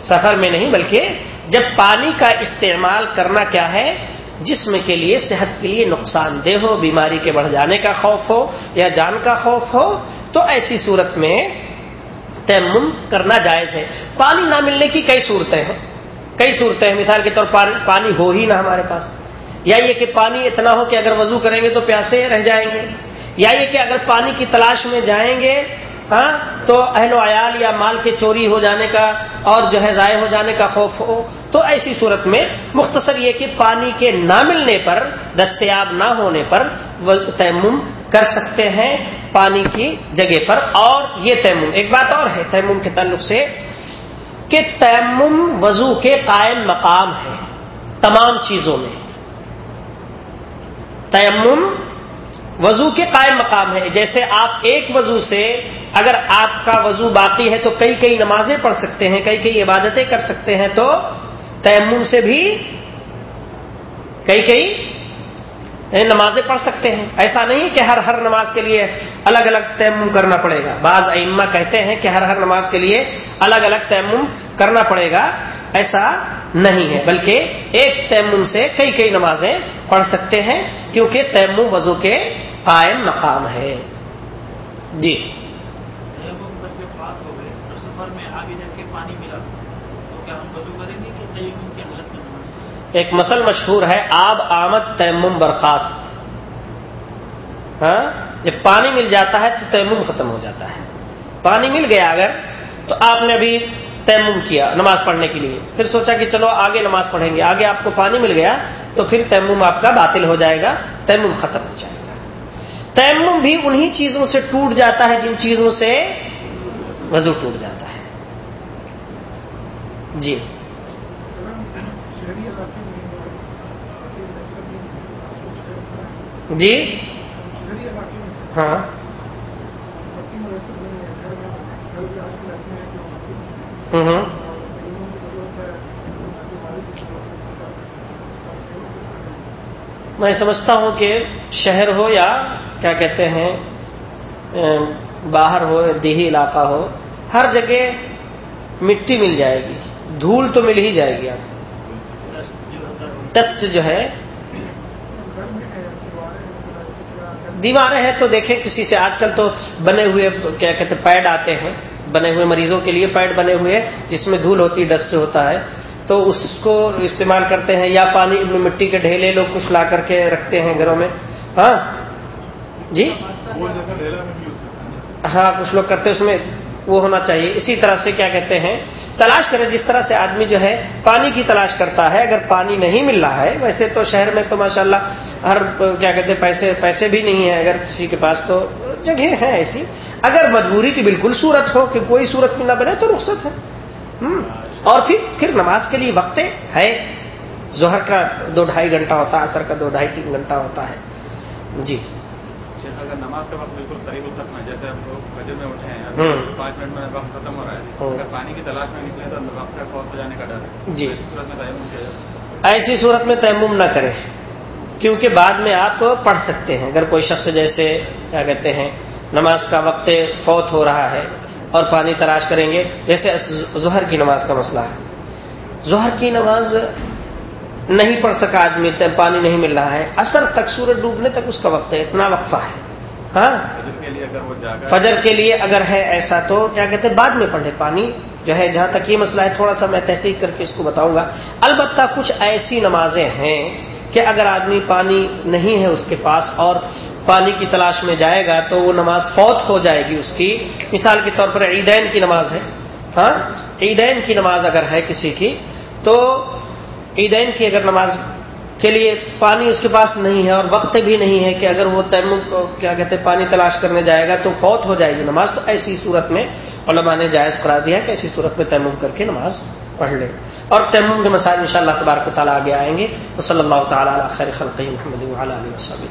سفر میں نہیں بلکہ جب پانی کا استعمال کرنا کیا ہے، جسم کے لیے، صحت کے لیے نقصان دہ ہو، بیماری کے بڑھ جانے کا خوف ہو یا جان کا خوف ہو، تو ایسی صورت میں تیمم کرنا جائز ہے۔ پانی نہ ملنے کی کئی صورتیں ہیں۔ کئی صورتیں ہیں۔ مثال کے طور پر پانی ہو ہی نہ ہمارے پاس۔ یا یہ کہ پانی اتنا ہو کہ اگر وضو کریں گے تو پیاسے رہ جائیں گے۔ یا یہ کہ اگر پانی کی تلاش میں جائیں گے ہاں تو اہل و عیال یا مال کے چوری ہو جانے کا اور جو ہے ضائع ہو جانے کا خوف ہو، تو ایسی صورت میں مختصر یہ کہ پانی کے نہ ملنے پر، دستیاب نہ ہونے پر تیمم کر سکتے ہیں پانی کی جگہ پر۔ اور یہ تیمم، ایک بات اور ہے، تیمم کے تعلق سے کہ تیمم وضو کے قائم مقام ہے تمام چیزوں میں۔ تیمم وضو کے قائم مقام ہے۔ جیسے آپ ایک وضو سے اگر آپ کا وضو باقی ہے تو کئی کئی نمازیں پڑھ سکتے ہیں، کئی کئی عبادتیں کر سکتے ہیں، تو تیمم سے بھی کئی کئی نمازیں پڑھ سکتے ہیں۔ ایسا نہیں کہ ہر ہر نماز کے لیے الگ الگ تیمم کرنا پڑے گا۔ بعض ائمہ کہتے ہیں کہ ہر ہر نماز کے لیے الگ الگ تیمم کرنا پڑے گا۔ ایسا نہیں ہے، بلکہ ایک تیمم سے کئی کئی نمازیں پڑھ سکتے ہیں، کیونکہ تیمم وضو کے قائم مقام ہے۔ جی۔ ایک مسل مشہور ہے، آب، آمد، تیمم، برخاست۔ ہاں؟ جب پانی مل جاتا ہے تو تیمم ختم ہو جاتا ہے۔ پانی مل گیا اگر، تو آپ نے ابھی تیمم کیا نماز پڑھنے کے لیے۔ پھر سوچا کہ چلو آگے نماز پڑھیں گے، آگے آپ کو پانی مل گیا تو پھر تیمم آپ کا باطل ہو جائے گا، تیمم ختم ہو جائے گا۔ تیمم بھی انہی چیزوں سے ٹوٹ جاتا ہے جن چیزوں سے وضو ٹوٹ جاتا ہے۔ جی۔ جی؟ ہاں۔ ہوں میں سمجھتا ہوں کہ شہر ہو یا کیا کہتے ہیں باہر ہو، دیہی علاقہ ہو، ہر جگہ مٹی مل جائے گی، دھول تو مل ہی جائے گی آپ ڈسٹ جو ہے دیواریں ہیں تو دیکھیں کسی سے آج کل تو بنے ہوئے کیا کہتے پیڈ آتے ہیں بنے ہوئے مریضوں کے لیے پیڈ بنے ہوئے جس میں دھول ہوتی ڈسٹ ہوتا ہے۔ تو اس کو استعمال کرتے ہیں یا پانی مٹی کے ڈھیلے لوگ کچھ لا کر کے رکھتے ہیں گھروں میں۔ ہاں؟ جی؟ ہاں کچھ لوگ کرتے اس میں وہ ہونا چاہیے۔ اسی طرح سے کیا کہتے ہیں، تلاش کرے جس طرح سے آدمی جو ہے پانی کی تلاش کرتا ہے، اگر پانی نہیں مل رہا ہے، ویسے تو شہر میں تو ماشاءاللہ ہر، کیا کہتے ہیں، پیسے پیسے بھی نہیں ہیں۔ اگر کسی کے پاس تو جگہ ہے ایسی۔ اگر مجبوری کی بالکل صورت ہو کہ کوئی صورت میں نہ بنے تو رخصت ہے۔ اور پھر پھر نماز کے لیے وقت ہے۔ ظہر کا دو ڈھائی گھنٹہ ہوتا ہے اثر کا دو ڈھائی تین گھنٹہ ہوتا ہے۔ جی۔ اگر نماز کا وقت بالکل قریب تک نہ جیسے ہم لوگ بجٹ میں اٹھے ہیں پانچ منٹ میں وقت ختم ہو رہا ہے۔ اگر پانی کی تلاش میں نکلے تو وقت کا فوت ہو جانے کا ڈر ہے۔ جی۔ صورت میں تیمم کیا ایسی صورت میں تیمم نہ کریں کیونکہ بعد میں آپ پڑھ سکتے ہیں۔ اگر کوئی شخص جیسے کیا کہتے ہیں نماز کا وقت فوت ہو رہا ہے اور پانی تلاش کریں گے جیسے ظہر کی نماز کا مسئلہ ہے۔ ظہر کی نماز نہیں پڑھ سکا آدمی پانی نہیں مل رہا ہے۔ اثر تک سورج ڈوبنے تک اس کا وقت ہے اتنا وقفہ ہے۔ ہاں؟ فجر کے لیے اگر ہے۔ ایسا تو کیا کہتے ہیں بعد میں پڑھے پانی جو ہے جہاں تک یہ مسئلہ ہے تھوڑا سا میں تحقیق کر کے اس کو بتاؤں گا۔ البتہ کچھ ایسی نمازیں ہیں کہ اگر آدمی پانی نہیں ہے اس کے پاس اور پانی کی تلاش میں جائے گا تو وہ نماز فوت ہو جائے گی اس کی۔ مثال کے طور پر عیدین کی نماز ہے۔ ہاں؟ عیدین کی نماز اگر ہے کسی کی تو عیدین کی اگر نماز کے لیے پانی اس کے پاس نہیں ہے اور وقت بھی نہیں ہے کہ اگر وہ تیمم کیا کہتے ہیں، پانی تلاش کرنے جائے گا تو فوت ہو جائے گی نماز، تو ایسی صورت میں علماء نے جائز قرار دیا کہ ایسی صورت میں تیمم کر کے نماز پڑھ لے اور تیمم کے مسائل ان شاء اللہ تبارک و تعالیٰ آگے آئیں گے۔ تو صلی اللہ تعالیٰ خیر خلقی محمد علیہ وسلم